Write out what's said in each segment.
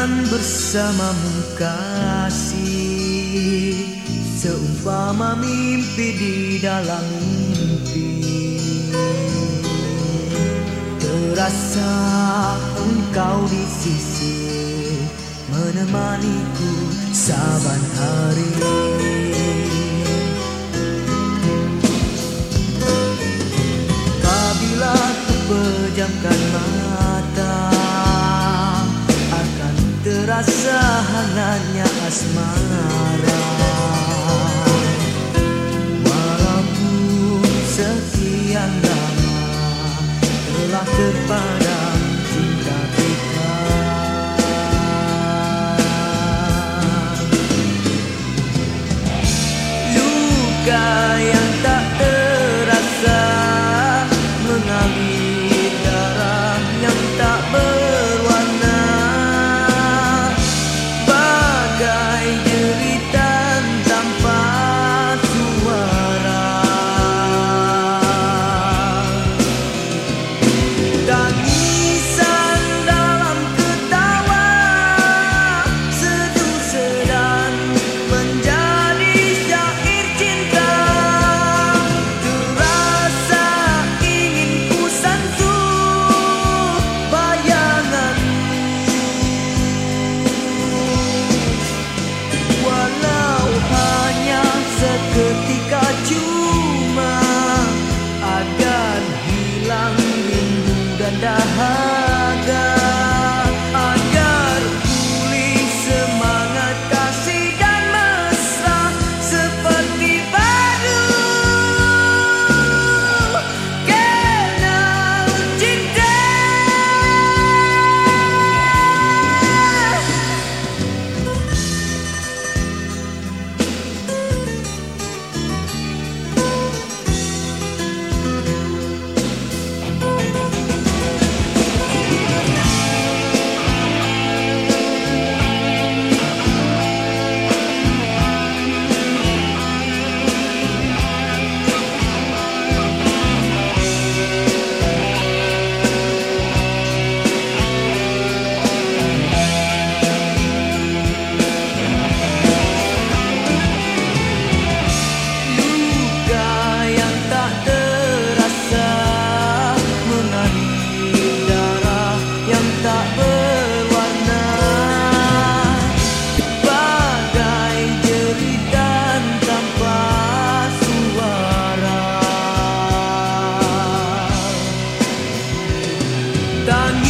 Berjalan bersamamu kasih. Seumpama mimpi di dalam mimpi. Terasa engkau di sisi Menemaniku saban hari. Bila ku pejamkan mata. asahan na niya asmara on you.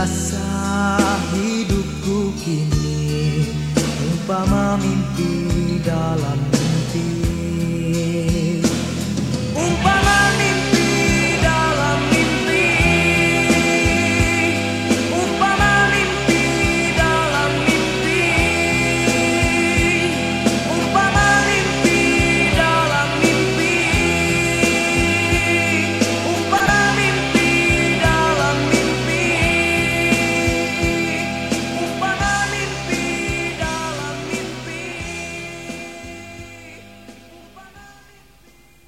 rasa hidupku kini umpama